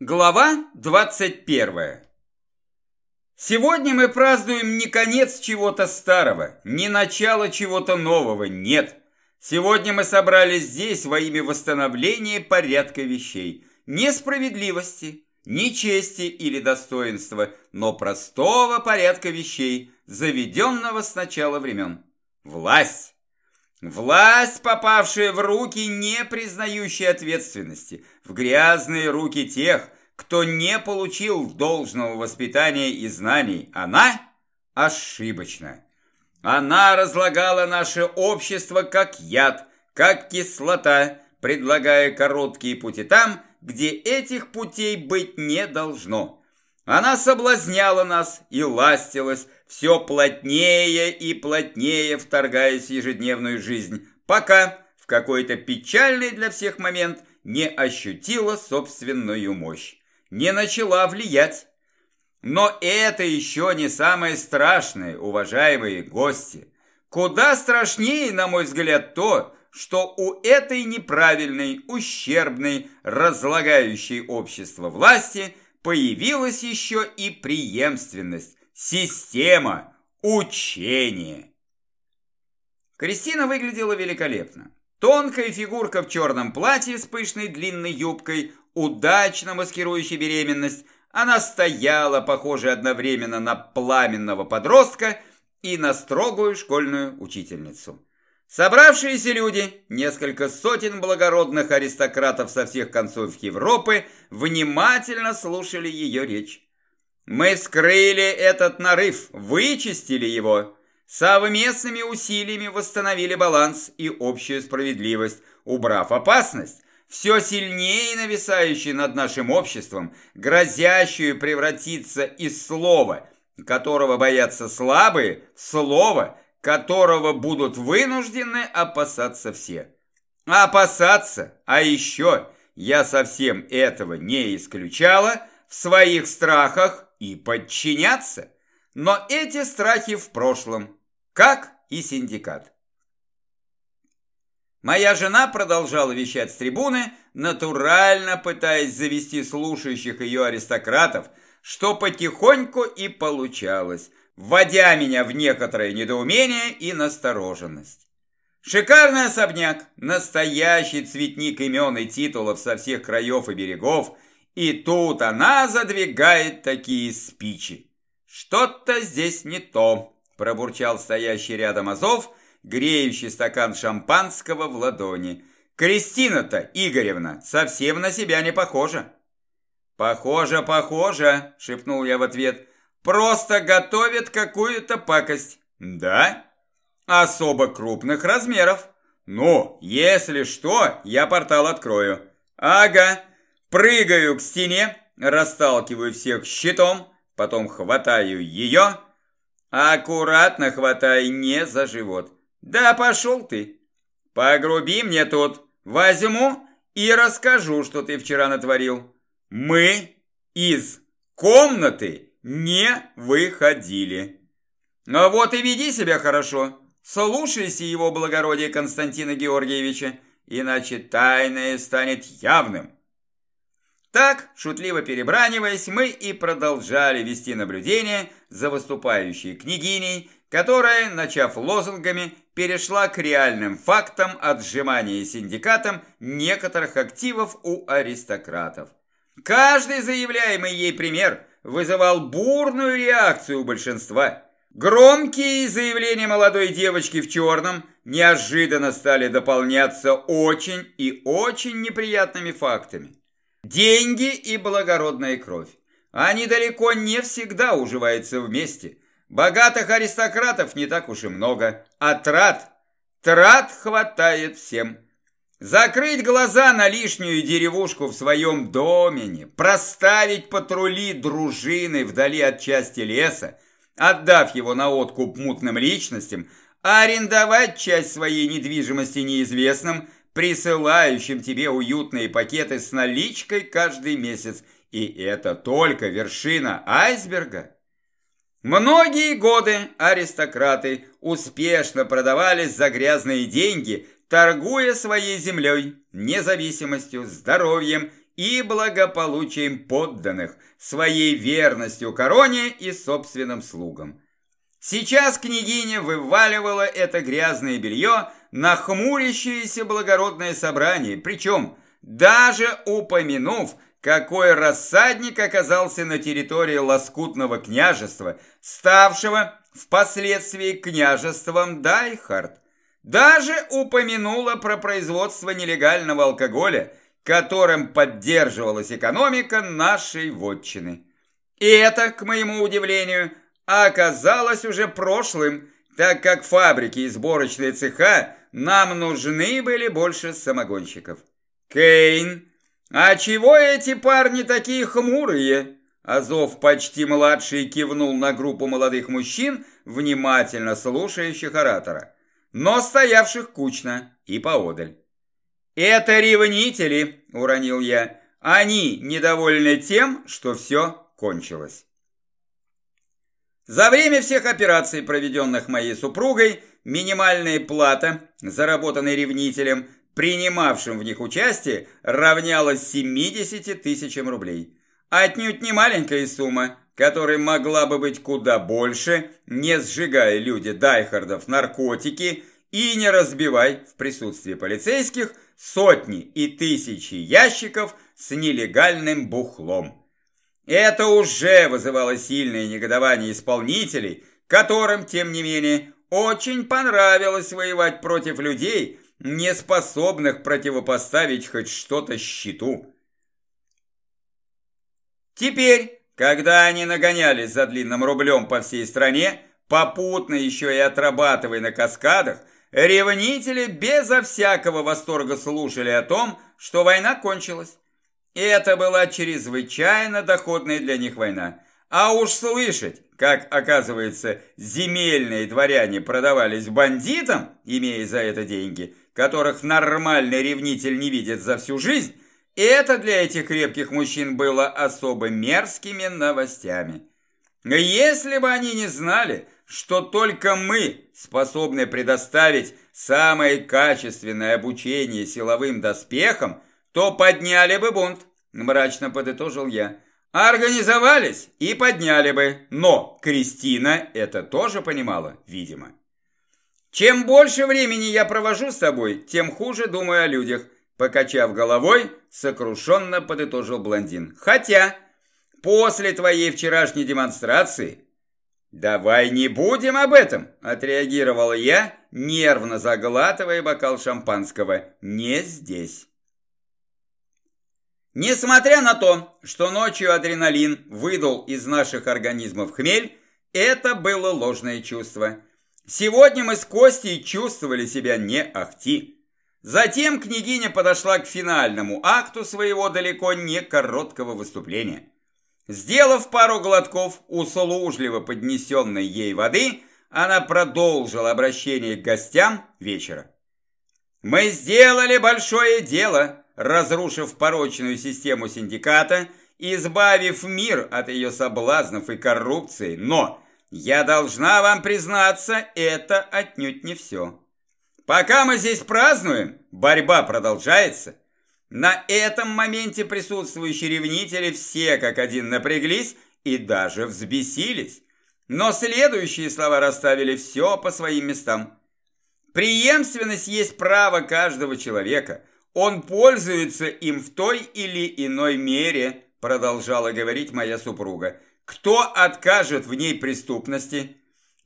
Глава 21. Сегодня мы празднуем не конец чего-то старого, не начало чего-то нового, нет. Сегодня мы собрались здесь во имя восстановления порядка вещей, не справедливости, не чести или достоинства, но простого порядка вещей, заведенного с начала времен. Власть. Власть, попавшая в руки, не признающие ответственности, в грязные руки тех, кто не получил должного воспитания и знаний, она ошибочна. Она разлагала наше общество как яд, как кислота, предлагая короткие пути там, где этих путей быть не должно. Она соблазняла нас и ластилась, все плотнее и плотнее вторгаясь в ежедневную жизнь, пока в какой-то печальный для всех момент не ощутила собственную мощь, не начала влиять. Но это еще не самое страшное, уважаемые гости. Куда страшнее, на мой взгляд, то, что у этой неправильной, ущербной, разлагающей общество власти появилась еще и преемственность, Система, учение. Кристина выглядела великолепно. Тонкая фигурка в черном платье с пышной длинной юбкой, удачно маскирующей беременность, она стояла, похожая одновременно на пламенного подростка и на строгую школьную учительницу. Собравшиеся люди, несколько сотен благородных аристократов со всех концов Европы, внимательно слушали ее речь. Мы вскрыли этот нарыв, вычистили его. Совместными усилиями восстановили баланс и общую справедливость, убрав опасность, все сильнее нависающую над нашим обществом, грозящую превратиться из слова, которого боятся слабые, слово, которого будут вынуждены опасаться все. Опасаться, а еще я совсем этого не исключала, в своих страхах и подчиняться. Но эти страхи в прошлом, как и синдикат. Моя жена продолжала вещать с трибуны, натурально пытаясь завести слушающих ее аристократов, что потихоньку и получалось, вводя меня в некоторое недоумение и настороженность. Шикарный особняк, настоящий цветник имен и титулов со всех краев и берегов – и тут она задвигает такие спичи. Что-то здесь не то, пробурчал стоящий рядом Азов, греющий стакан шампанского в ладони. Кристина-то, Игоревна, совсем на себя не похожа. Похоже, похоже, шепнул я в ответ. Просто готовит какую-то пакость. Да? Особо крупных размеров. Ну, если что, я портал открою. Ага, Прыгаю к стене, расталкиваю всех щитом, потом хватаю ее. Аккуратно хватай не за живот. Да пошел ты. Погруби мне тут. Возьму и расскажу, что ты вчера натворил. Мы из комнаты не выходили. Ну вот и веди себя хорошо. Слушайся его благородия Константина Георгиевича, иначе тайное станет явным. Так, шутливо перебраниваясь, мы и продолжали вести наблюдение за выступающей княгиней, которая, начав лозунгами, перешла к реальным фактам отжимания синдикатом некоторых активов у аристократов. Каждый заявляемый ей пример вызывал бурную реакцию у большинства. Громкие заявления молодой девочки в черном неожиданно стали дополняться очень и очень неприятными фактами. Деньги и благородная кровь. Они далеко не всегда уживаются вместе. Богатых аристократов не так уж и много, а трат, трат хватает всем. Закрыть глаза на лишнюю деревушку в своем домене, проставить патрули дружины вдали от части леса, отдав его на откуп мутным личностям, арендовать часть своей недвижимости неизвестным – присылающим тебе уютные пакеты с наличкой каждый месяц. И это только вершина айсберга. Многие годы аристократы успешно продавались за грязные деньги, торгуя своей землей, независимостью, здоровьем и благополучием подданных, своей верностью короне и собственным слугам. Сейчас княгиня вываливала это грязное белье на хмурящееся благородное собрание, причем даже упомянув, какой рассадник оказался на территории лоскутного княжества, ставшего впоследствии княжеством Дайхард. Даже упомянула про производство нелегального алкоголя, которым поддерживалась экономика нашей вотчины. И это, к моему удивлению, оказалось уже прошлым, так как фабрики и сборочные цеха нам нужны были больше самогонщиков. Кейн, а чего эти парни такие хмурые? Азов почти младший кивнул на группу молодых мужчин, внимательно слушающих оратора, но стоявших кучно и поодаль. «Это ревнители», — уронил я. «Они недовольны тем, что все кончилось». За время всех операций, проведенных моей супругой, минимальная плата, заработанная ревнителем, принимавшим в них участие, равнялась 70 тысячам рублей. Отнюдь не маленькая сумма, которая могла бы быть куда больше, не сжигая люди дайхардов наркотики и не разбивай в присутствии полицейских сотни и тысячи ящиков с нелегальным бухлом. Это уже вызывало сильное негодование исполнителей, которым, тем не менее, очень понравилось воевать против людей, не способных противопоставить хоть что-то щиту. Теперь, когда они нагонялись за длинным рублем по всей стране, попутно еще и отрабатывая на каскадах, ревнители безо всякого восторга слушали о том, что война кончилась. И это была чрезвычайно доходная для них война. А уж слышать, как, оказывается, земельные дворяне продавались бандитам, имея за это деньги, которых нормальный ревнитель не видит за всю жизнь, это для этих крепких мужчин было особо мерзкими новостями. Если бы они не знали, что только мы способны предоставить самое качественное обучение силовым доспехам, то подняли бы бунт, мрачно подытожил я. Организовались и подняли бы, но Кристина это тоже понимала, видимо. Чем больше времени я провожу с тобой, тем хуже думаю о людях, покачав головой, сокрушенно подытожил блондин. Хотя, после твоей вчерашней демонстрации «Давай не будем об этом», – отреагировал я, нервно заглатывая бокал шампанского. «Не здесь». Несмотря на то, что ночью адреналин выдал из наших организмов хмель, это было ложное чувство. Сегодня мы с Костей чувствовали себя не ахти. Затем княгиня подошла к финальному акту своего далеко не короткого выступления. Сделав пару глотков услужливо поднесенной ей воды, она продолжила обращение к гостям вечера. «Мы сделали большое дело», разрушив порочную систему синдиката, избавив мир от ее соблазнов и коррупции, но, я должна вам признаться, это отнюдь не все. Пока мы здесь празднуем, борьба продолжается – на этом моменте присутствующие ревнители все как один напряглись и даже взбесились. Но следующие слова расставили все по своим местам. Преемственность есть право каждого человека. Он пользуется им в той или иной мере, продолжала говорить моя супруга. Кто откажет в ней преступности?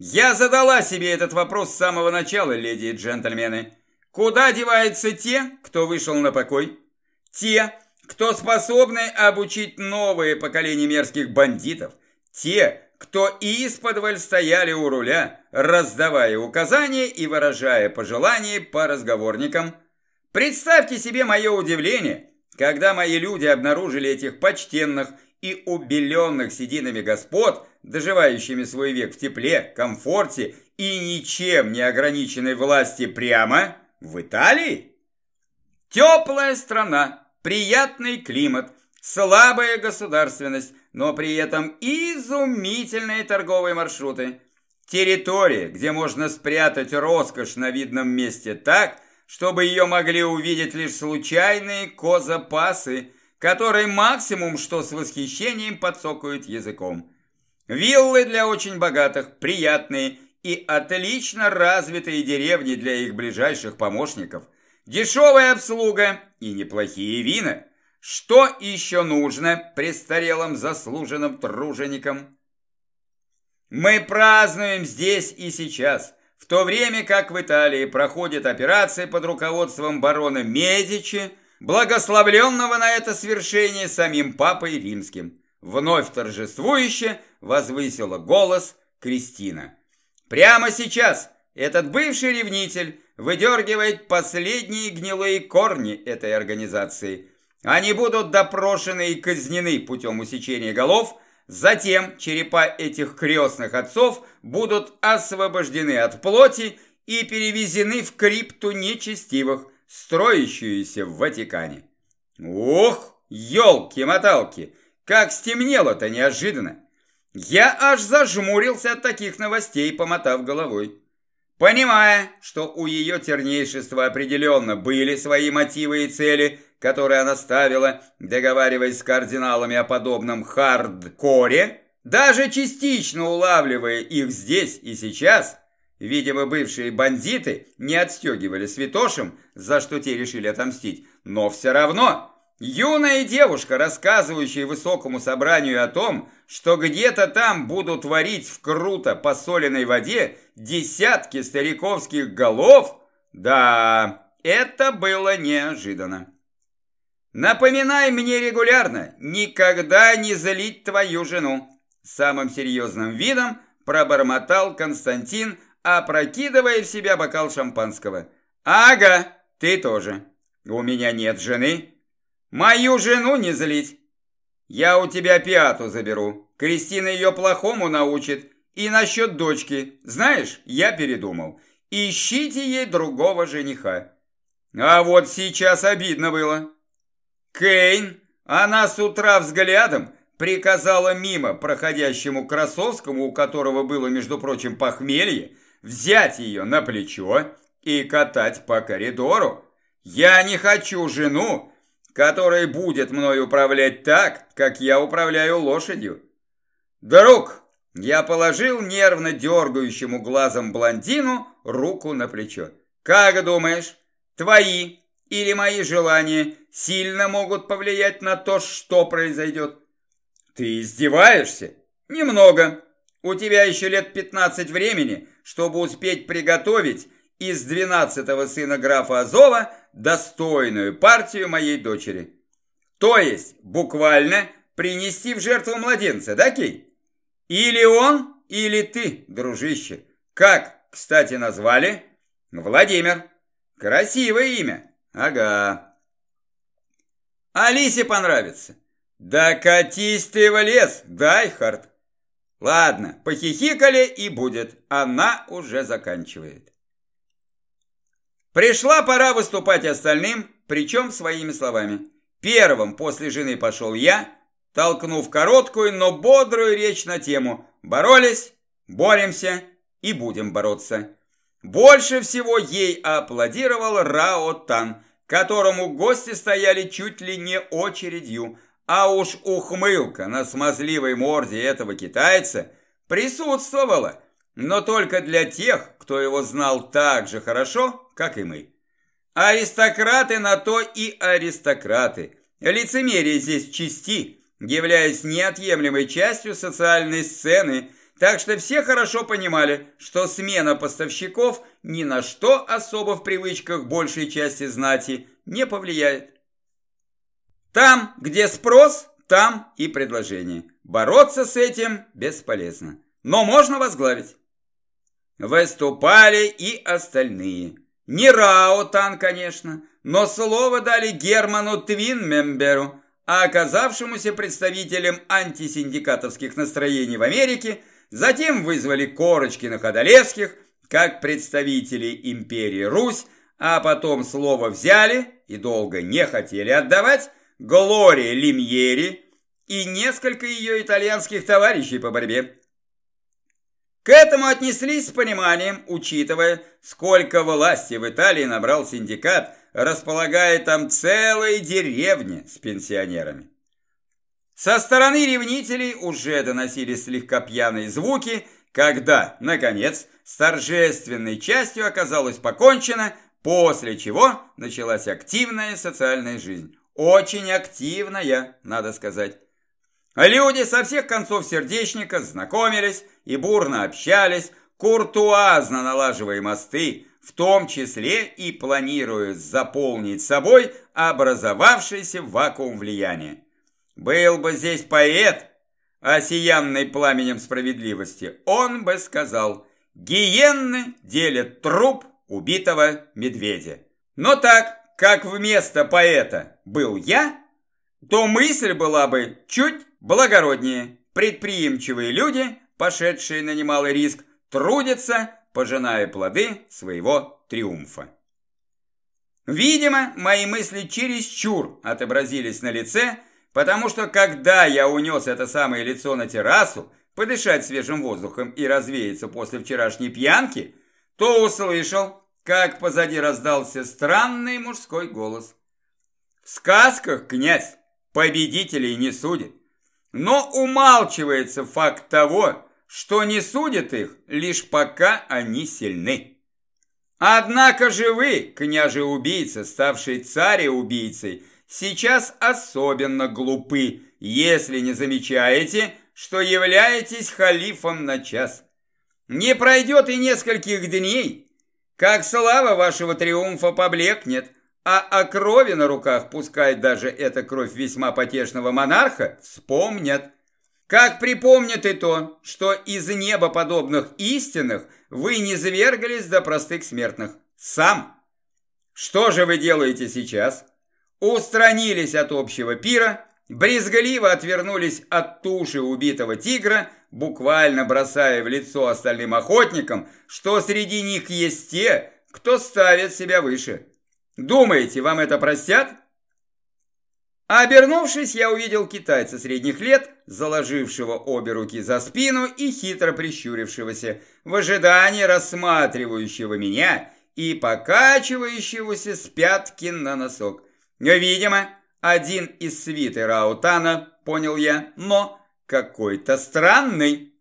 Я задала себе этот вопрос с самого начала, леди и джентльмены. Куда деваются те, кто вышел на покой? Те, кто способны обучить новые поколения мерзких бандитов. Те, кто исподволь стояли у руля, раздавая указания и выражая пожелания по разговорникам. Представьте себе мое удивление, когда мои люди обнаружили этих почтенных и убеленных сединами господ, доживающими свой век в тепле, комфорте и ничем не ограниченной власти прямо в Италии. Теплая страна, приятный климат, слабая государственность, но при этом изумительные торговые маршруты. Территория, где можно спрятать роскошь на видном месте так, чтобы ее могли увидеть лишь случайные козапасы, которые максимум что с восхищением подсокают языком. Виллы для очень богатых, приятные и отлично развитые деревни для их ближайших помощников, дешевая обслуга и неплохие вина. Что еще нужно престарелым заслуженным труженикам? Мы празднуем здесь и сейчас, в то время как в Италии проходит операция под руководством барона Медичи, благословленного на это свершение самим папой римским. Вновь торжествующе возвысила голос Кристина. Прямо сейчас этот бывший ревнитель выдергивает последние гнилые корни этой организации. Они будут допрошены и казнены путем усечения голов, затем черепа этих крестных отцов будут освобождены от плоти и перевезены в крипту нечестивых, строящуюся в Ватикане. Ох, елки-моталки, как стемнело-то неожиданно! Я аж зажмурился от таких новостей, помотав головой. Понимая, что у ее тернейшества определенно были свои мотивы и цели, которые она ставила, договариваясь с кардиналами о подобном хардкоре, даже частично улавливая их здесь и сейчас, видимо, бывшие бандиты не отстегивали святошем, за что те решили отомстить, но все равно Юная девушка, рассказывающая высокому собранию о том, что где-то там будут варить в круто посоленной воде десятки стариковских голов, да, это было неожиданно. Напоминай мне регулярно, никогда не залить твою жену. Самым серьезным видом пробормотал Константин, опрокидывая в себя бокал шампанского. Ага, ты тоже. У меня нет жены, Мою жену не злить. Я у тебя пяту заберу. Кристина ее плохому научит. И насчет дочки. Знаешь, я передумал. Ищите ей другого жениха. А вот сейчас обидно было. Кейн, она с утра взглядом приказала мимо проходящему Красовскому, у которого было, между прочим, похмелье, взять ее на плечо и катать по коридору. Я не хочу жену, который будет мной управлять так, как я управляю лошадью. Друг, я положил нервно дергающему глазом блондину руку на плечо. Как думаешь, твои или мои желания сильно могут повлиять на то, что произойдет? Ты издеваешься? Немного. У тебя еще лет 15 времени, чтобы успеть приготовить из двенадцатого сына графа Азова достойную партию моей дочери. То есть, буквально, принести в жертву младенца, да, Кей? Или он, или ты, дружище. Как, кстати, назвали? Владимир. Красивое имя. Ага. Алисе понравится. Да катись ты в лес, Дайхард. Ладно, похихикали и будет. Она уже заканчивает. Пришла пора выступать остальным, причем своими словами. Первым после жены пошел я, толкнув короткую, но бодрую речь на тему «Боролись, боремся и будем бороться». Больше всего ей аплодировал Рао Тан, которому гости стояли чуть ли не очередью, а уж ухмылка на смазливой морде этого китайца присутствовала, но только для тех, кто его знал так же хорошо, как и мы. Аристократы на то и аристократы. Лицемерие здесь чисти, являясь неотъемлемой частью социальной сцены, так что все хорошо понимали, что смена поставщиков ни на что особо в привычках большей части знати не повлияет. Там, где спрос, там и предложение. Бороться с этим бесполезно. Но можно возглавить. Выступали и остальные. Не Раотан, конечно, но слово дали Герману Твинмемберу, а оказавшемуся представителем антисиндикатовских настроений в Америке, затем вызвали Корочкина Ходолевских, как представителей империи Русь, а потом слово взяли и долго не хотели отдавать Глория Лимьери и несколько ее итальянских товарищей по борьбе. К этому отнеслись с пониманием, учитывая, сколько власти в Италии набрал синдикат, располагая там целые деревни с пенсионерами. Со стороны ревнителей уже доносились слегка пьяные звуки, когда, наконец, с торжественной частью оказалось покончено, после чего началась активная социальная жизнь. Очень активная, надо сказать. Люди со всех концов сердечника знакомились и бурно общались, куртуазно налаживая мосты, в том числе и планируя заполнить собой образовавшийся вакуум влияния. Был бы здесь поэт, осиянный пламенем справедливости, он бы сказал «Гиенны делят труп убитого медведя». Но так, как вместо поэта был я, то мысль была бы чуть благороднее. Предприимчивые люди, пошедшие на немалый риск, трудятся, пожиная плоды своего триумфа. Видимо, мои мысли чересчур отобразились на лице, потому что когда я унес это самое лицо на террасу, подышать свежим воздухом и развеяться после вчерашней пьянки, то услышал, как позади раздался странный мужской голос. В сказках, князь, победителей не судит, но умалчивается факт того, что не судят их, лишь пока они сильны. Однако же вы, княже-убийца, ставший царя-убийцей, сейчас особенно глупы, если не замечаете, что являетесь халифом на час. Не пройдет и нескольких дней, как слава вашего триумфа поблекнет, а о крови на руках, пускай даже эта кровь весьма потешного монарха, вспомнят. Как припомнят и то, что из неба подобных истинных вы не завергались до простых смертных. Сам. Что же вы делаете сейчас? устранились от общего пира, брезгливо отвернулись от туши убитого тигра, буквально бросая в лицо остальным охотникам, что среди них есть те, кто ставит себя выше. Думаете, вам это простят? Обернувшись, я увидел китайца средних лет, заложившего обе руки за спину и хитро прищурившегося, в ожидании рассматривающего меня и покачивающегося с пятки на носок. Видимо, один из свиты Раутана, понял я, но какой-то странный.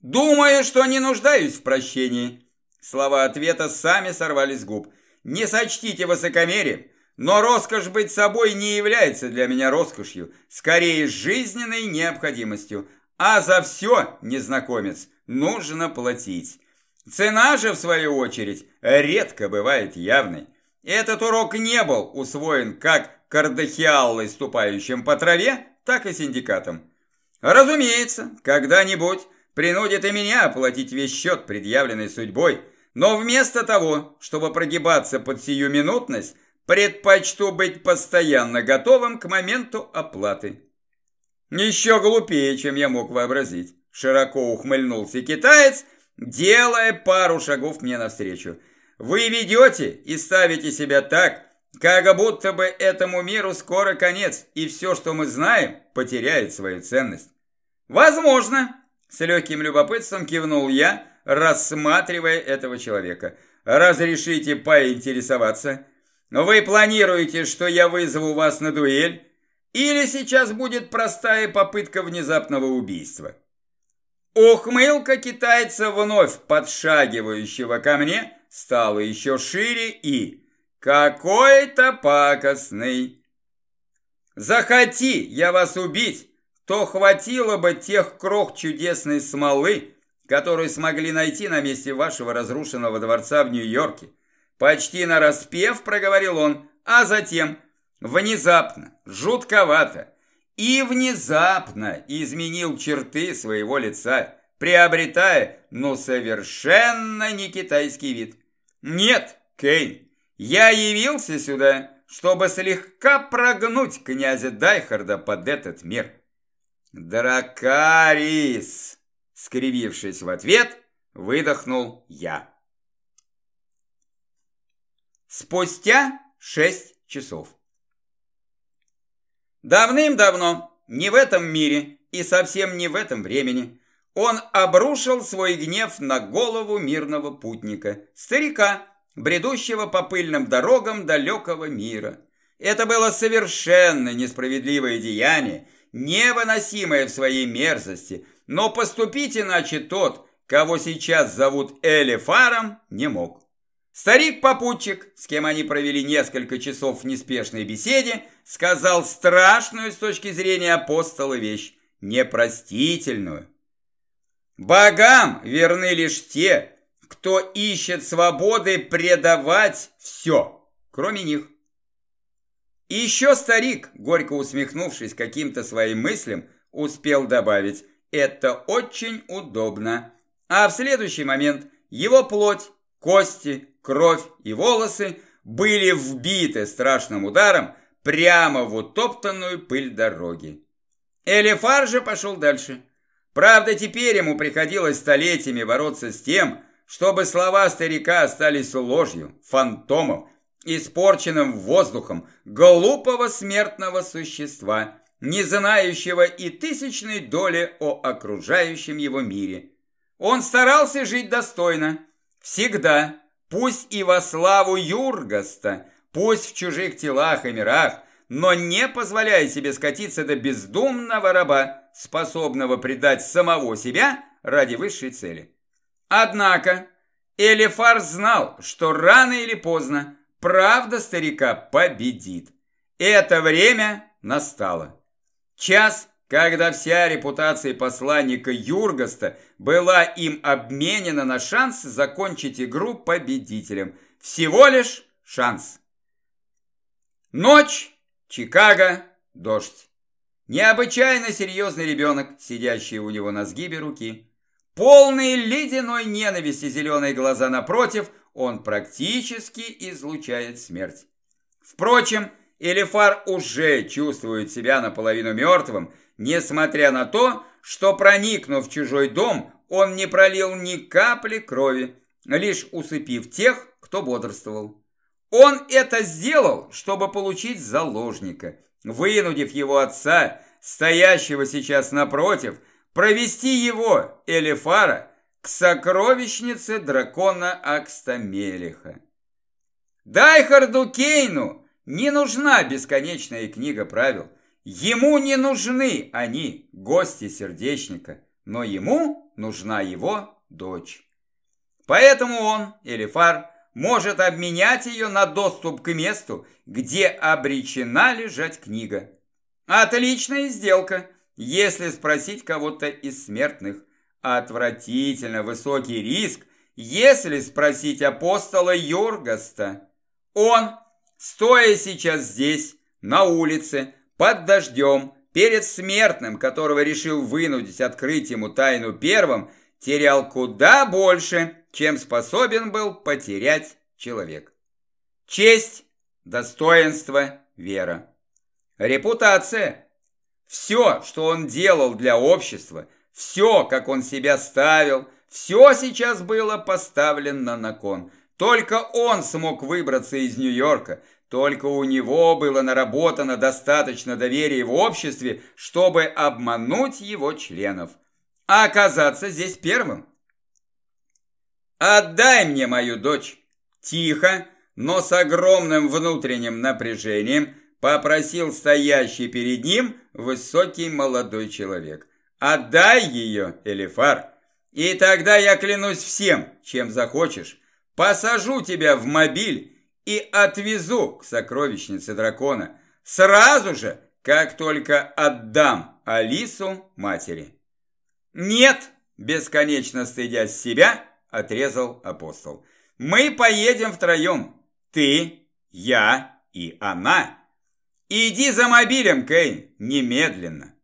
Думаю, что не нуждаюсь в прощении. Слова ответа сами сорвались с губ. Не сочтите высокомерием, но роскошь быть собой не является для меня роскошью, скорее жизненной необходимостью. А за все, незнакомец, нужно платить. Цена же, в свою очередь, редко бывает явной. Этот урок не был усвоен как кардахиаллой, ступающим по траве, так и синдикатом. Разумеется, когда-нибудь принудит и меня оплатить весь счет, предъявленный судьбой, но вместо того, чтобы прогибаться под сиюминутность, предпочту быть постоянно готовым к моменту оплаты. Еще глупее, чем я мог вообразить. Широко ухмыльнулся китаец, делая пару шагов мне навстречу – вы ведете и ставите себя так, как будто бы этому миру скоро конец, и все, что мы знаем, потеряет свою ценность. Возможно, с легким любопытством кивнул я, рассматривая этого человека. Разрешите поинтересоваться. Вы планируете, что я вызову вас на дуэль? Или сейчас будет простая попытка внезапного убийства? Ухмылка китайца вновь подшагивающего ко мне – стало еще шире и какой-то пакостный. Захоти я вас убить, то хватило бы тех крох чудесной смолы, которые смогли найти на месте вашего разрушенного дворца в Нью-Йорке. Почти нараспев проговорил он, а затем внезапно, жутковато и внезапно изменил черты своего лица, приобретая, ну, совершенно не китайский вид. «Нет, Кейн, я явился сюда, чтобы слегка прогнуть князя Дайхарда под этот мир». «Дракарис!» — скривившись в ответ, выдохнул я. Спустя шесть часов. Давным-давно, не в этом мире и совсем не в этом времени, он обрушил свой гнев на голову мирного путника, старика, бредущего по пыльным дорогам далекого мира. Это было совершенно несправедливое деяние, невыносимое в своей мерзости, но поступить иначе тот, кого сейчас зовут Элефаром, не мог. Старик-попутчик, с кем они провели несколько часов в неспешной беседе, сказал страшную с точки зрения апостола вещь, непростительную. Богам верны лишь те, кто ищет свободы предавать все, кроме них. И еще старик, горько усмехнувшись каким-то своим мыслям, успел добавить «это очень удобно». А в следующий момент его плоть, кости, кровь и волосы были вбиты страшным ударом прямо в утоптанную пыль дороги. Элефар же пошел дальше. Правда, теперь ему приходилось столетиями бороться с тем, чтобы слова старика остались ложью, фантомом, испорченным воздухом глупого смертного существа, не знающего и тысячной доли о окружающем его мире. Он старался жить достойно, всегда, пусть и во славу Юргаста, пусть в чужих телах и мирах, но не позволяя себе скатиться до бездумного раба, способного предать самого себя ради высшей цели. Однако Элифар знал, что рано или поздно правда старика победит. Это время настало. Час, когда вся репутация посланника Юргаста была им обменена на шанс закончить игру победителем. Всего лишь шанс. Ночь Чикаго, дождь. Необычайно серьезный ребенок, сидящий у него на сгибе руки. Полные ледяной ненависти зеленые глаза напротив, он практически излучает смерть. Впрочем, Элифар уже чувствует себя наполовину мертвым, несмотря на то, что, проникнув в чужой дом, он не пролил ни капли крови, лишь усыпив тех, кто бодрствовал. Он это сделал, чтобы получить заложника, вынудив его отца, стоящего сейчас напротив, провести его, Элифара, к сокровищнице дракона Акстамелиха. Дайхарду Кейну не нужна бесконечная книга правил. Ему не нужны они, гости сердечника, но ему нужна его дочь. Поэтому он, Элифар, может обменять ее на доступ к месту, где обречена лежать книга. Отличная сделка, если спросить кого-то из смертных. Отвратительно высокий риск, если спросить апостола Йоргаста. Он, стоя сейчас здесь, на улице, под дождем, перед смертным, которого решил вынудить открыть ему тайну первым, терял куда больше, чем способен был потерять человек. Честь, достоинство, вера. Репутация. Все, что он делал для общества, все, как он себя ставил, все сейчас было поставлено на кон. Только он смог выбраться из Нью-Йорка, только у него было наработано достаточно доверия в обществе, чтобы обмануть его членов. А оказаться здесь первым. «Отдай мне мою дочь!» Тихо, но с огромным внутренним напряжением попросил стоящий перед ним высокий молодой человек. «Отдай ее, Элифар, и тогда я клянусь всем, чем захочешь, посажу тебя в мобиль и отвезу к сокровищнице дракона, сразу же, как только отдам Алису матери». «Нет!» – бесконечно стыдясь себя – отрезал апостол. «Мы поедем втроем. Ты, я и она. Иди за мобилем, Кейн, немедленно».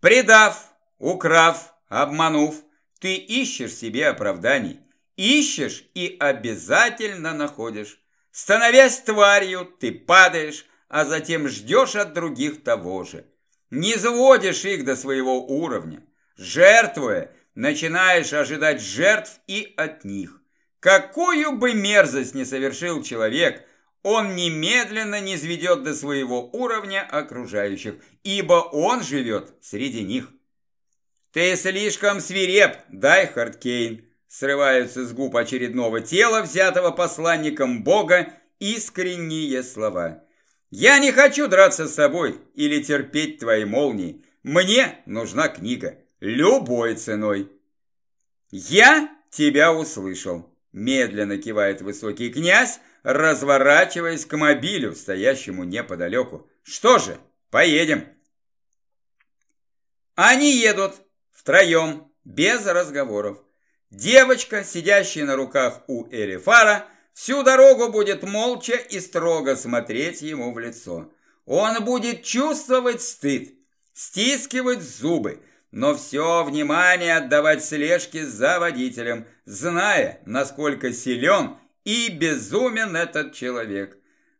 Предав, украв, обманув, ты ищешь себе оправданий. Ищешь и обязательно находишь. Становясь тварью, ты падаешь, а затем ждешь от других того же. Не заводишь их до своего уровня. Жертвуя, начинаешь ожидать жертв и от них. Какую бы мерзость ни совершил человек, он немедленно низведет до своего уровня окружающих, ибо он живет среди них. Ты слишком свиреп, Дайхард Кейн. Срываются с губ очередного тела, взятого посланником Бога, искренние слова. Я не хочу драться с собой или терпеть твои молнии. Мне нужна книга. Любой ценой. Я тебя услышал. Медленно кивает высокий князь, разворачиваясь к мобилю, стоящему неподалеку. Что же, поедем. Они едут втроем, без разговоров. Девочка, сидящая на руках у Элифара, всю дорогу будет молча и строго смотреть ему в лицо. Он будет чувствовать стыд, стискивать зубы, но все внимание отдавать слежке за водителем, зная, насколько силен и безумен этот человек.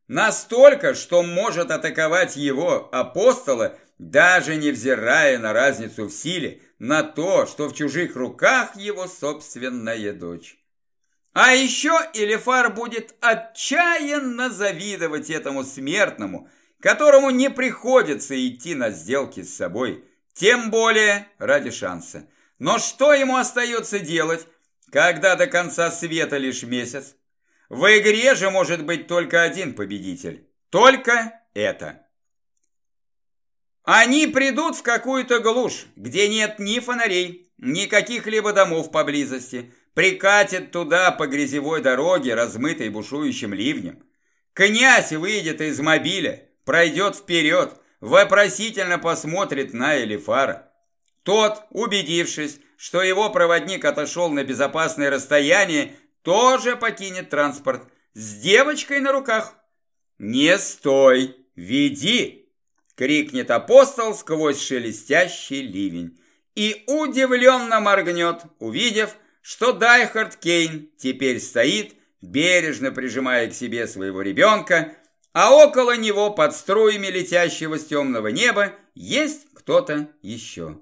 Настолько, что может атаковать его, апостола, даже невзирая на разницу в силе, на то, что в чужих руках его собственная дочь. А еще Элифар будет отчаянно завидовать этому смертному, которому не приходится идти на сделки с собой, тем более ради шанса. Но что ему остается делать, когда до конца света лишь месяц? В игре же может быть только один победитель. Только это. Они придут в какую-то глушь, где нет ни фонарей, ни каких-либо домов поблизости, прикатят туда по грязевой дороге, размытой бушующим ливнем. Князь выйдет из мобиля, пройдет вперед, вопросительно посмотрит на Элифара. Тот, убедившись, что его проводник отошел на безопасное расстояние, тоже покинет транспорт с девочкой на руках. «Не стой! Веди!» Крикнет апостол сквозь шелестящий ливень и удивленно моргнет, увидев, что Дайхард Кейн теперь стоит, бережно прижимая к себе своего ребенка, а около него под струями летящего с темного неба есть кто-то еще.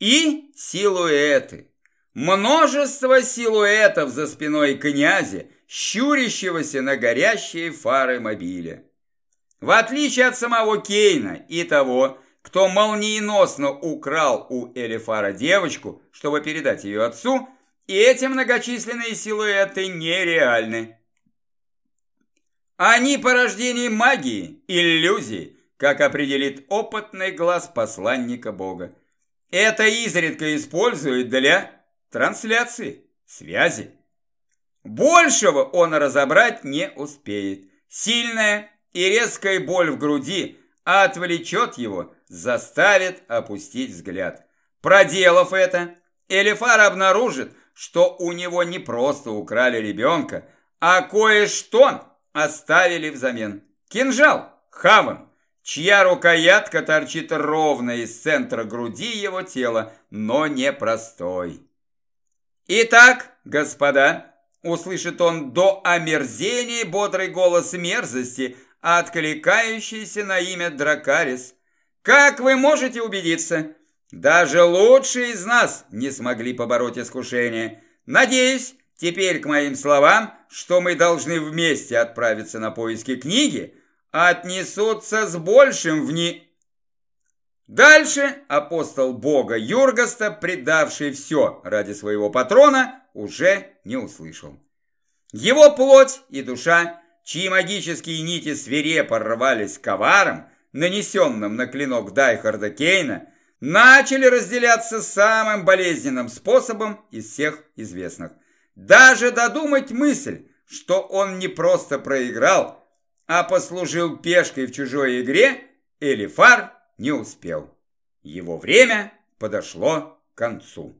И силуэты. Множество силуэтов за спиной князя, щурящегося на горящие фары мобиля. В отличие от самого Кейна и того, кто молниеносно украл у Элифара девочку, чтобы передать ее отцу, эти многочисленные силуэты нереальны. Они порождение магии, иллюзии, как определит опытный глаз посланника Бога. Это изредка используют для трансляции, связи. Большего он разобрать не успеет. Сильная, и резкая боль в груди отвлечет его, заставит опустить взгляд. Проделав это, Элифар обнаружит, что у него не просто украли ребенка, а кое-что оставили взамен. Кинжал, хаван, чья рукоятка торчит ровно из центра груди его тела, но не простой. «Итак, господа», — услышит он до омерзения бодрый голос мерзости, откликающийся на имя Дракарис. Как вы можете убедиться, даже лучшие из нас не смогли побороть искушение. Надеюсь, теперь к моим словам, что мы должны вместе отправиться на поиски книги, отнесутся с большим вни... Дальше апостол бога Юргаста, предавший все ради своего патрона, уже не услышал. Его плоть и душа чьи магические нити свирепо рвались коваром, нанесенным на клинок Дайхарда Кейна, начали разделяться самым болезненным способом из всех известных. Даже додумать мысль, что он не просто проиграл, а послужил пешкой в чужой игре, Элифар не успел. Его время подошло к концу.